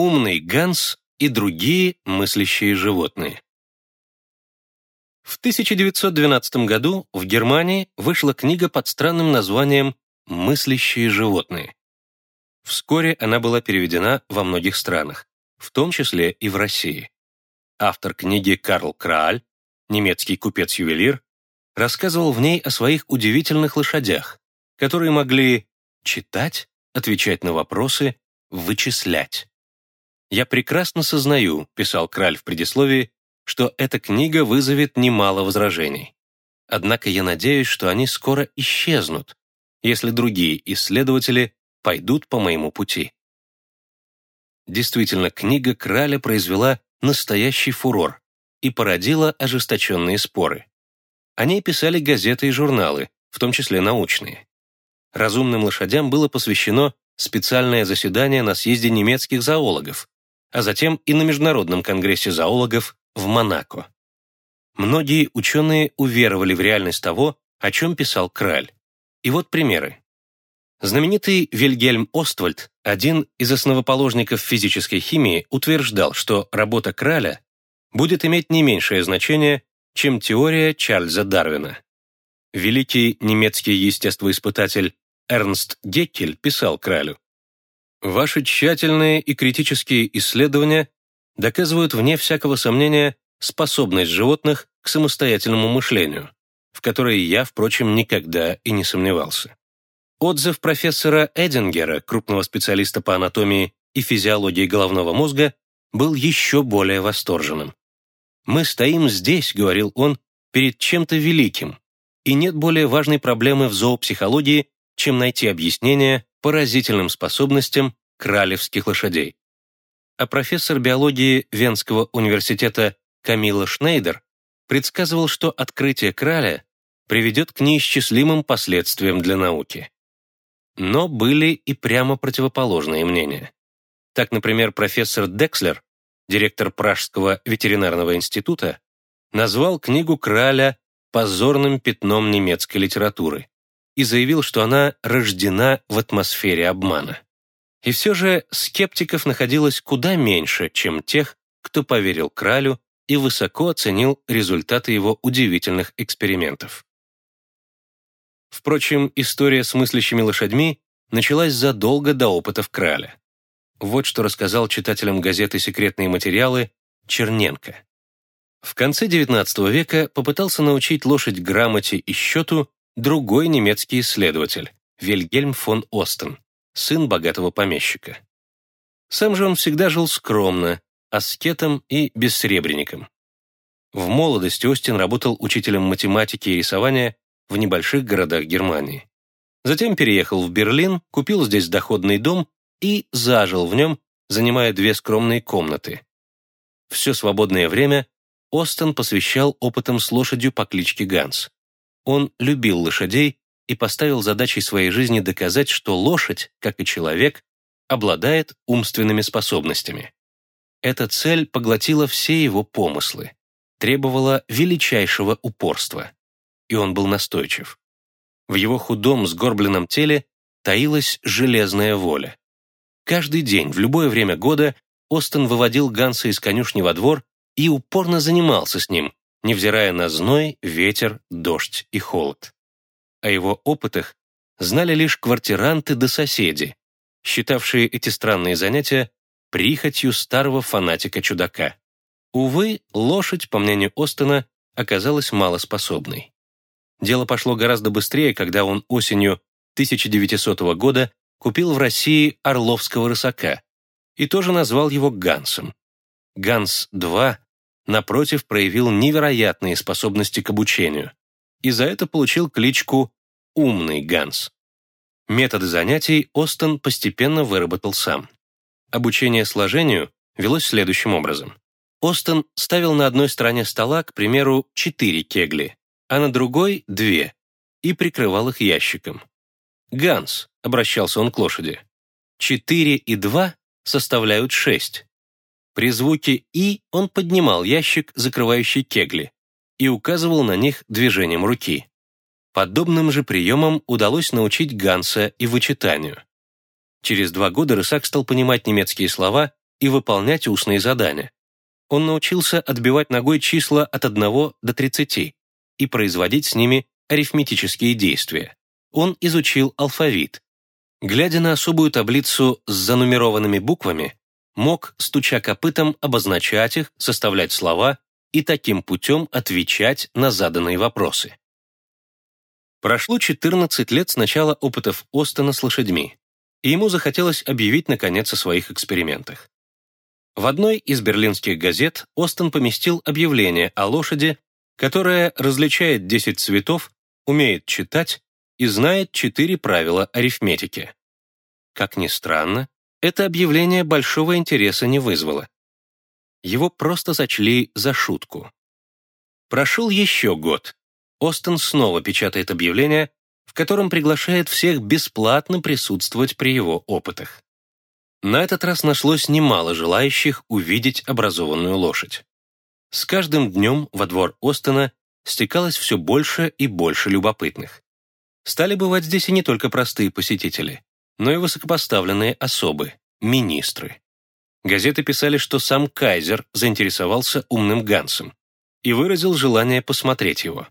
Умный Ганс и другие мыслящие животные. В 1912 году в Германии вышла книга под странным названием «Мыслящие животные». Вскоре она была переведена во многих странах, в том числе и в России. Автор книги Карл Крааль, немецкий купец-ювелир, рассказывал в ней о своих удивительных лошадях, которые могли читать, отвечать на вопросы, вычислять. «Я прекрасно сознаю», — писал Краль в предисловии, что эта книга вызовет немало возражений. Однако я надеюсь, что они скоро исчезнут, если другие исследователи пойдут по моему пути. Действительно, книга Краля произвела настоящий фурор и породила ожесточенные споры. О ней писали газеты и журналы, в том числе научные. Разумным лошадям было посвящено специальное заседание на съезде немецких зоологов, а затем и на Международном конгрессе зоологов в Монако. Многие ученые уверовали в реальность того, о чем писал Краль. И вот примеры. Знаменитый Вильгельм Оствальд, один из основоположников физической химии, утверждал, что работа Краля будет иметь не меньшее значение, чем теория Чарльза Дарвина. Великий немецкий естествоиспытатель Эрнст Геккель писал Кралю, «Ваши тщательные и критические исследования доказывают вне всякого сомнения способность животных к самостоятельному мышлению, в которой я, впрочем, никогда и не сомневался. Отзыв профессора Эдингера, крупного специалиста по анатомии и физиологии головного мозга, был еще более восторженным. «Мы стоим здесь», — говорил он, — «перед чем-то великим, и нет более важной проблемы в зоопсихологии, чем найти объяснение поразительным способностям кралевских лошадей а профессор биологии Венского университета Камила Шнейдер предсказывал, что открытие краля приведет к неисчислимым последствиям для науки. Но были и прямо противоположные мнения. Так, например, профессор Декслер, директор Пражского ветеринарного института, назвал книгу Краля позорным пятном немецкой литературы и заявил, что она рождена в атмосфере обмана. И все же скептиков находилось куда меньше, чем тех, кто поверил Кралю и высоко оценил результаты его удивительных экспериментов. Впрочем, история с мыслящими лошадьми началась задолго до опытов Краля. Вот что рассказал читателям газеты «Секретные материалы» Черненко. В конце XIX века попытался научить лошадь грамоте и счету другой немецкий исследователь, Вильгельм фон Остен сын богатого помещика. Сам же он всегда жил скромно, аскетом и бессребренником. В молодости Остин работал учителем математики и рисования в небольших городах Германии. Затем переехал в Берлин, купил здесь доходный дом и зажил в нем, занимая две скромные комнаты. Все свободное время Остен посвящал опытам с лошадью по кличке Ганс. Он любил лошадей и поставил задачей своей жизни доказать, что лошадь, как и человек, обладает умственными способностями. Эта цель поглотила все его помыслы, требовала величайшего упорства, и он был настойчив. В его худом, сгорбленном теле таилась железная воля. Каждый день, в любое время года, Остен выводил Ганса из конюшни во двор и упорно занимался с ним, невзирая на зной, ветер, дождь и холод. О его опытах знали лишь квартиранты да соседи, считавшие эти странные занятия прихотью старого фанатика-чудака. Увы, лошадь, по мнению Остена, оказалась малоспособной. Дело пошло гораздо быстрее, когда он осенью 1900 года купил в России орловского рысака и тоже назвал его Гансом. Ганс-2, напротив, проявил невероятные способности к обучению и за это получил кличку «Умный Ганс». Методы занятий Остен постепенно выработал сам. Обучение сложению велось следующим образом. Остен ставил на одной стороне стола, к примеру, четыре кегли, а на другой — две, и прикрывал их ящиком. «Ганс», — обращался он к лошади, — «четыре и два составляют шесть». При звуке «и» он поднимал ящик, закрывающий кегли, и указывал на них движением руки. Подобным же приемом удалось научить Ганса и вычитанию. Через два года Рысак стал понимать немецкие слова и выполнять устные задания. Он научился отбивать ногой числа от 1 до 30 и производить с ними арифметические действия. Он изучил алфавит. Глядя на особую таблицу с занумерованными буквами, мог, стуча копытом, обозначать их, составлять слова и таким путем отвечать на заданные вопросы. Прошло 14 лет с начала опытов Остена с лошадьми, и ему захотелось объявить, наконец, о своих экспериментах. В одной из берлинских газет Остен поместил объявление о лошади, которая различает 10 цветов, умеет читать и знает 4 правила арифметики. Как ни странно, это объявление большого интереса не вызвало. Его просто сочли за шутку. Прошел еще год. Остен снова печатает объявление, в котором приглашает всех бесплатно присутствовать при его опытах. На этот раз нашлось немало желающих увидеть образованную лошадь. С каждым днем во двор Остена стекалось все больше и больше любопытных. Стали бывать здесь и не только простые посетители, но и высокопоставленные особы, министры. Газеты писали, что сам кайзер заинтересовался умным Гансом и выразил желание посмотреть его.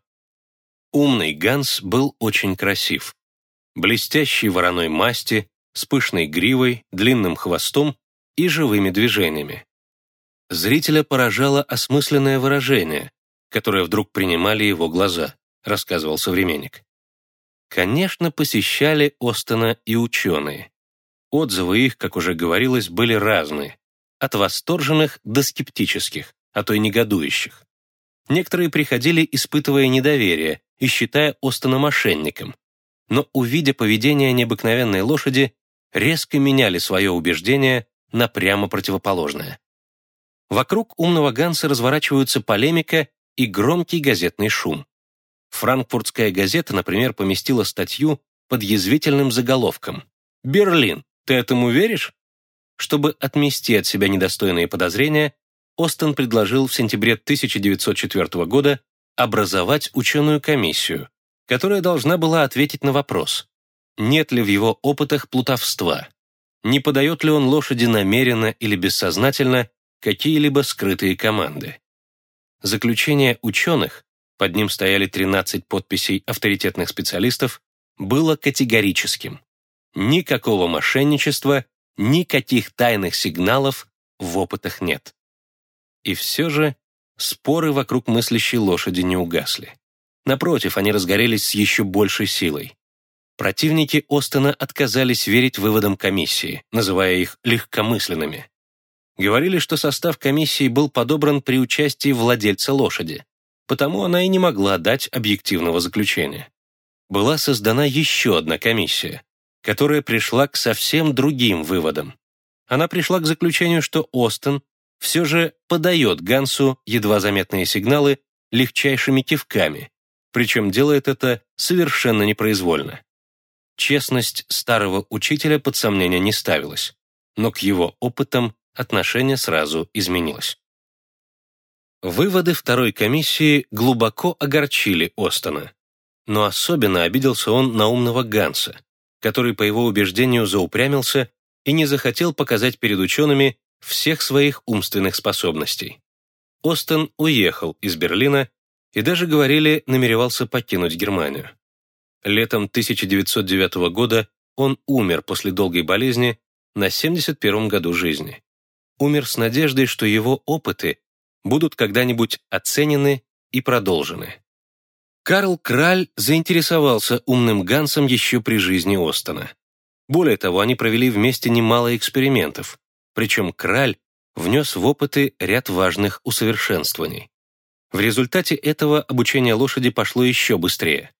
Умный Ганс был очень красив. Блестящий вороной масти, с пышной гривой, длинным хвостом и живыми движениями. Зрителя поражало осмысленное выражение, которое вдруг принимали его глаза, рассказывал современник. Конечно, посещали Остена и ученые. Отзывы их, как уже говорилось, были разные, от восторженных до скептических, а то и негодующих. Некоторые приходили, испытывая недоверие и считая Остена мошенником, но, увидя поведение необыкновенной лошади, резко меняли свое убеждение на прямо противоположное. Вокруг умного Ганса разворачиваются полемика и громкий газетный шум. Франкфуртская газета, например, поместила статью под язвительным заголовком «Берлин, ты этому веришь?» Чтобы отмести от себя недостойные подозрения, Остен предложил в сентябре 1904 года образовать ученую комиссию, которая должна была ответить на вопрос, нет ли в его опытах плутовства, не подает ли он лошади намеренно или бессознательно какие-либо скрытые команды. Заключение ученых, под ним стояли 13 подписей авторитетных специалистов, было категорическим. Никакого мошенничества, никаких тайных сигналов в опытах нет. И все же споры вокруг мыслящей лошади не угасли. Напротив, они разгорелись с еще большей силой. Противники Остена отказались верить выводам комиссии, называя их легкомысленными. Говорили, что состав комиссии был подобран при участии владельца лошади, потому она и не могла дать объективного заключения. Была создана еще одна комиссия, которая пришла к совсем другим выводам. Она пришла к заключению, что Остен все же подает Гансу едва заметные сигналы легчайшими кивками, причем делает это совершенно непроизвольно. Честность старого учителя под сомнение не ставилась, но к его опытам отношение сразу изменилось. Выводы второй комиссии глубоко огорчили Остона, но особенно обиделся он на умного Ганса, который, по его убеждению, заупрямился и не захотел показать перед учеными всех своих умственных способностей. Остен уехал из Берлина и даже, говорили, намеревался покинуть Германию. Летом 1909 года он умер после долгой болезни на 71 году жизни. Умер с надеждой, что его опыты будут когда-нибудь оценены и продолжены. Карл Краль заинтересовался умным Гансом еще при жизни Остона. Более того, они провели вместе немало экспериментов, причем Краль внес в опыты ряд важных усовершенствований. В результате этого обучение лошади пошло еще быстрее.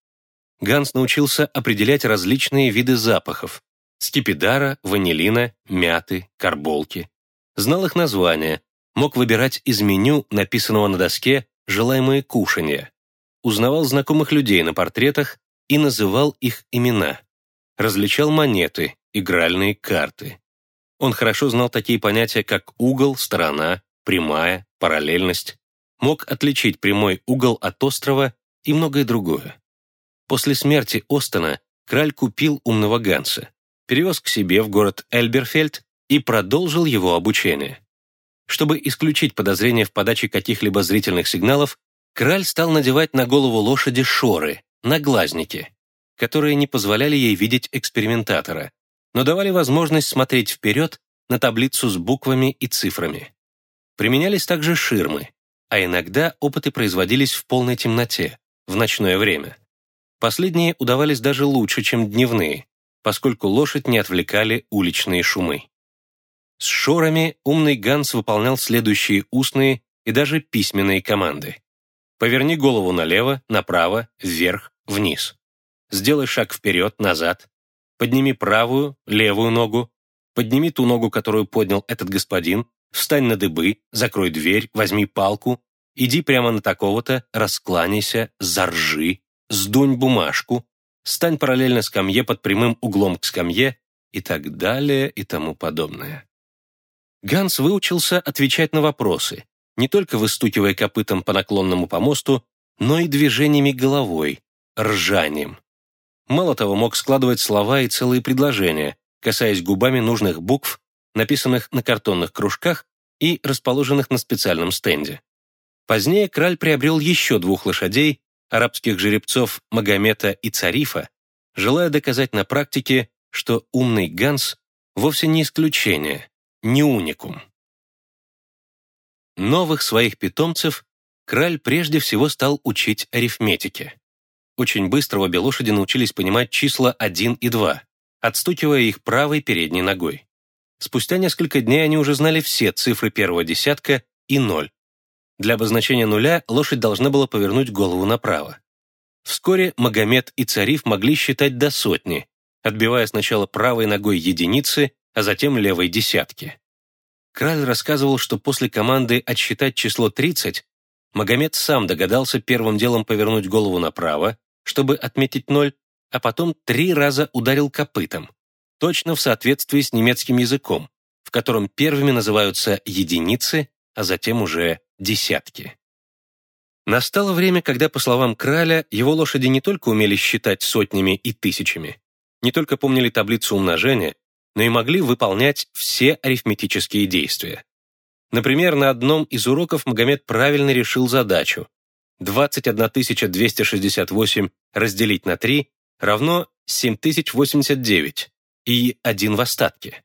Ганс научился определять различные виды запахов – скипидара, ванилина, мяты, карболки. Знал их названия, мог выбирать из меню, написанного на доске, желаемые кушанья. Узнавал знакомых людей на портретах и называл их имена. Различал монеты, игральные карты. Он хорошо знал такие понятия, как угол, сторона, прямая, параллельность. Мог отличить прямой угол от острова и многое другое. После смерти Остена Краль купил умного Ганса, перевез к себе в город Эльберфельд и продолжил его обучение. Чтобы исключить подозрения в подаче каких-либо зрительных сигналов, Краль стал надевать на голову лошади шоры, наглазники, которые не позволяли ей видеть экспериментатора, но давали возможность смотреть вперед на таблицу с буквами и цифрами. Применялись также ширмы, а иногда опыты производились в полной темноте, в ночное время. Последние удавались даже лучше, чем дневные, поскольку лошадь не отвлекали уличные шумы. С шорами умный Ганс выполнял следующие устные и даже письменные команды. Поверни голову налево, направо, вверх, вниз. Сделай шаг вперед, назад. Подними правую, левую ногу. Подними ту ногу, которую поднял этот господин. Встань на дыбы, закрой дверь, возьми палку. Иди прямо на такого-то, раскланяйся, заржи, сдунь бумажку, стань параллельно скамье под прямым углом к скамье и так далее и тому подобное. Ганс выучился отвечать на вопросы, не только выстукивая копытом по наклонному помосту, но и движениями головой, ржанием. Мало того, мог складывать слова и целые предложения, касаясь губами нужных букв, написанных на картонных кружках и расположенных на специальном стенде. Позднее Краль приобрел еще двух лошадей, арабских жеребцов Магомета и Царифа, желая доказать на практике, что умный Ганс вовсе не исключение, не уникум. Новых своих питомцев Краль прежде всего стал учить арифметике. Очень быстро обе лошади научились понимать числа 1 и 2, отстукивая их правой передней ногой. Спустя несколько дней они уже знали все цифры первого десятка и ноль. Для обозначения нуля лошадь должна была повернуть голову направо. Вскоре Магомед и Цариф могли считать до сотни, отбивая сначала правой ногой единицы, а затем левой десятки. Краль рассказывал, что после команды отсчитать число 30 Магомед сам догадался первым делом повернуть голову направо, чтобы отметить ноль, а потом три раза ударил копытом, точно в соответствии с немецким языком, в котором первыми называются единицы, а затем уже десятки. Настало время, когда, по словам Краля, его лошади не только умели считать сотнями и тысячами, не только помнили таблицу умножения, но и могли выполнять все арифметические действия. Например, на одном из уроков Магомед правильно решил задачу. 21 268 разделить на 3 равно 7089 и один в остатке.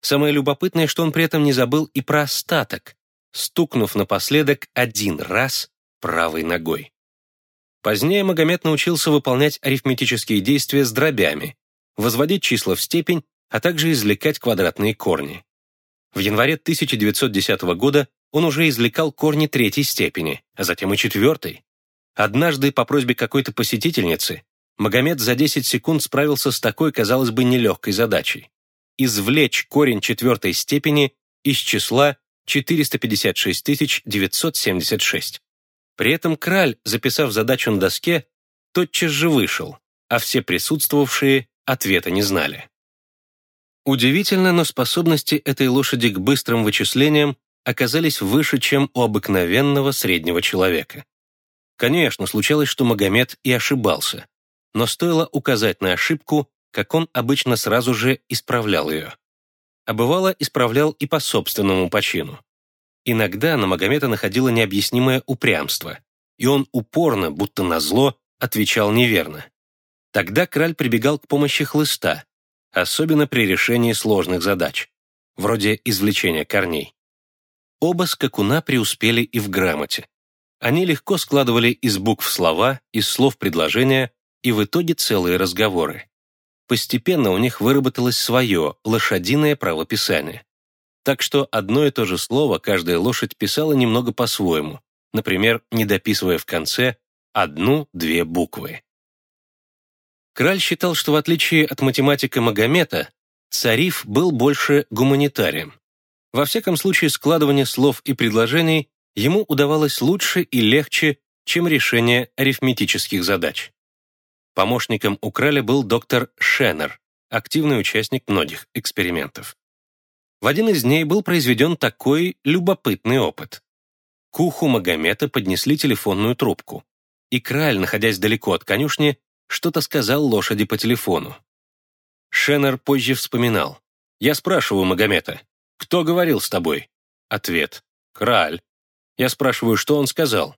Самое любопытное, что он при этом не забыл и про остаток, стукнув напоследок один раз правой ногой. Позднее Магомед научился выполнять арифметические действия с дробями, возводить числа в степень а также извлекать квадратные корни. В январе 1910 года он уже извлекал корни третьей степени, а затем и четвертой. Однажды по просьбе какой-то посетительницы Магомед за 10 секунд справился с такой, казалось бы, нелегкой задачей. Извлечь корень четвертой степени из числа 456 976. При этом Краль, записав задачу на доске, тотчас же вышел, а все присутствовавшие ответа не знали. Удивительно, но способности этой лошади к быстрым вычислениям оказались выше, чем у обыкновенного среднего человека. Конечно, случалось, что Магомед и ошибался, но стоило указать на ошибку, как он обычно сразу же исправлял ее. А бывало, исправлял и по собственному почину. Иногда на Магомета находило необъяснимое упрямство, и он упорно, будто назло, отвечал неверно. Тогда краль прибегал к помощи хлыста, особенно при решении сложных задач, вроде извлечения корней. Оба скакуна преуспели и в грамоте. Они легко складывали из букв слова, из слов предложения и в итоге целые разговоры. Постепенно у них выработалось свое, лошадиное правописание. Так что одно и то же слово каждая лошадь писала немного по-своему, например, не дописывая в конце одну-две буквы. Краль считал, что в отличие от математика Магомета, Цариф был больше гуманитарием. Во всяком случае, складывание слов и предложений ему удавалось лучше и легче, чем решение арифметических задач. Помощником у Краля был доктор Шеннер, активный участник многих экспериментов. В один из дней был произведен такой любопытный опыт. К уху Магомета поднесли телефонную трубку, и Краль, находясь далеко от конюшни, что-то сказал лошади по телефону. Шеннер позже вспоминал. «Я спрашиваю Магомета, кто говорил с тобой? Ответ. Краль. Я спрашиваю, что он сказал?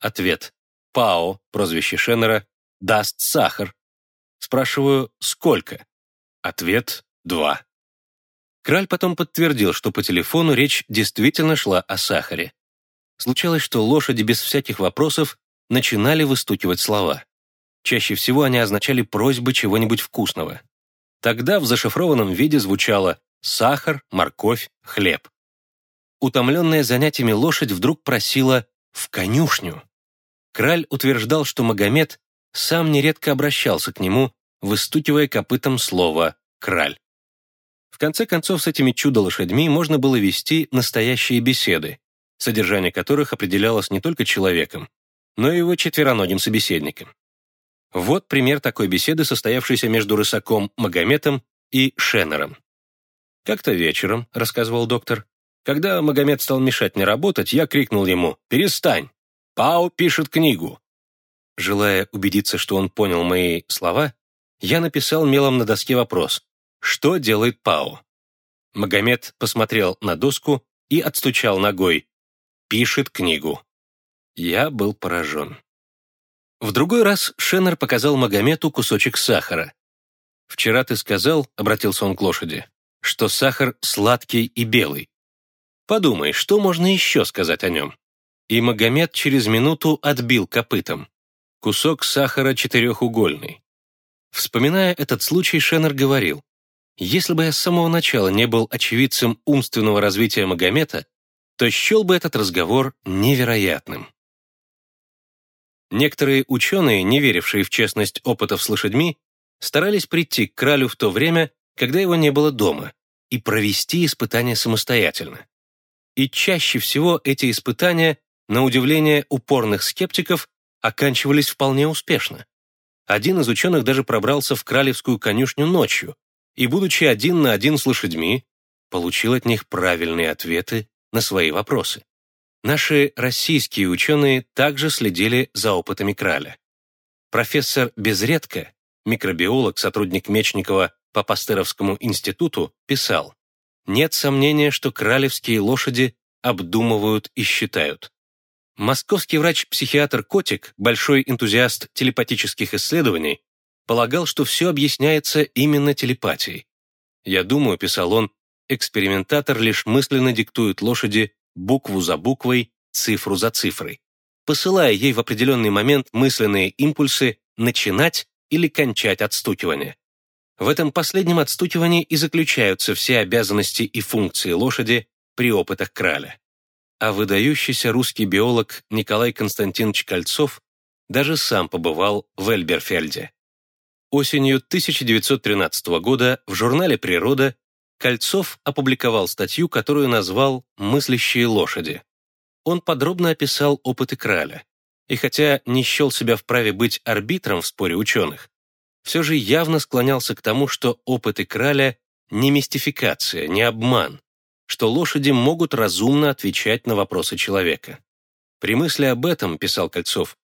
Ответ. Пао, прозвище Шеннера, даст сахар. Спрашиваю, сколько? Ответ. Два. Краль потом подтвердил, что по телефону речь действительно шла о сахаре. Случалось, что лошади без всяких вопросов начинали выстукивать слова. Чаще всего они означали просьбы чего-нибудь вкусного. Тогда в зашифрованном виде звучало «сахар», «морковь», «хлеб». Утомленная занятиями лошадь вдруг просила «в конюшню». Краль утверждал, что Магомед сам нередко обращался к нему, выстукивая копытом слово «краль». В конце концов, с этими чудо-лошадьми можно было вести настоящие беседы, содержание которых определялось не только человеком, но и его четвероногим собеседником. Вот пример такой беседы, состоявшейся между рысаком Магометом и Шеннером. «Как-то вечером», — рассказывал доктор, «когда Магомед стал мешать мне работать, я крикнул ему «Перестань! Пау пишет книгу!» Желая убедиться, что он понял мои слова, я написал мелом на доске вопрос «Что делает Пау?» Магомед посмотрел на доску и отстучал ногой «Пишет книгу». Я был поражен. В другой раз Шеннер показал Магомету кусочек сахара. «Вчера ты сказал, — обратился он к лошади, — что сахар сладкий и белый. Подумай, что можно еще сказать о нем?» И Магомед через минуту отбил копытом. Кусок сахара четырехугольный. Вспоминая этот случай, Шеннер говорил, «Если бы я с самого начала не был очевидцем умственного развития Магомета, то счел бы этот разговор невероятным». Некоторые ученые, не верившие в честность опытов с лошадьми, старались прийти к кралю в то время, когда его не было дома, и провести испытания самостоятельно. И чаще всего эти испытания, на удивление упорных скептиков, оканчивались вполне успешно. Один из ученых даже пробрался в кралевскую конюшню ночью и, будучи один на один с лошадьми, получил от них правильные ответы на свои вопросы. Наши российские ученые также следили за опытами краля. Профессор Безредко, микробиолог, сотрудник Мечникова по Пастеровскому институту, писал, «Нет сомнения, что кралевские лошади обдумывают и считают. Московский врач-психиатр Котик, большой энтузиаст телепатических исследований, полагал, что все объясняется именно телепатией. «Я думаю», — писал он, экспериментатор лишь мысленно диктует лошади букву за буквой, цифру за цифрой, посылая ей в определенный момент мысленные импульсы начинать или кончать отстукивание. В этом последнем отстукивании и заключаются все обязанности и функции лошади при опытах краля. А выдающийся русский биолог Николай Константинович Кольцов даже сам побывал в Эльберфельде. Осенью 1913 года в журнале «Природа» Кольцов опубликовал статью, которую назвал «Мыслящие лошади». Он подробно описал опыты Краля, и хотя не счел себя вправе быть арбитром в споре ученых, все же явно склонялся к тому, что опыты Краля не мистификация, не обман, что лошади могут разумно отвечать на вопросы человека. При мысли об этом, писал Кольцов,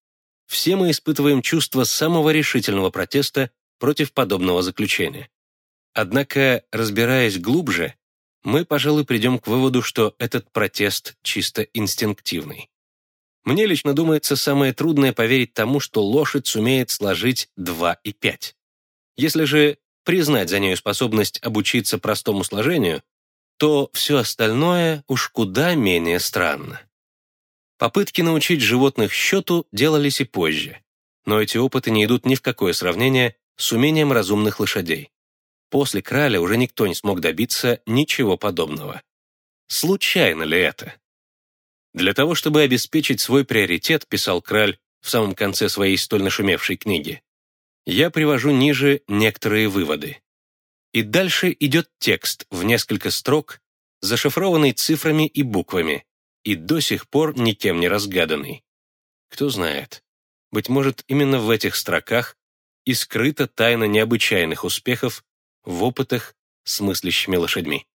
все мы испытываем чувство самого решительного протеста против подобного заключения. Однако, разбираясь глубже, мы, пожалуй, придем к выводу, что этот протест чисто инстинктивный. Мне лично думается самое трудное поверить тому, что лошадь сумеет сложить 2 и 5. Если же признать за нею способность обучиться простому сложению, то все остальное уж куда менее странно. Попытки научить животных счету делались и позже, но эти опыты не идут ни в какое сравнение с умением разумных лошадей. После Краля уже никто не смог добиться ничего подобного. Случайно ли это? Для того, чтобы обеспечить свой приоритет, писал Краль в самом конце своей столь нашумевшей книги, я привожу ниже некоторые выводы. И дальше идет текст в несколько строк, зашифрованный цифрами и буквами, и до сих пор никем не разгаданный. Кто знает, быть может, именно в этих строках и скрыта тайна необычайных успехов в опытах с мыслящими лошадьми.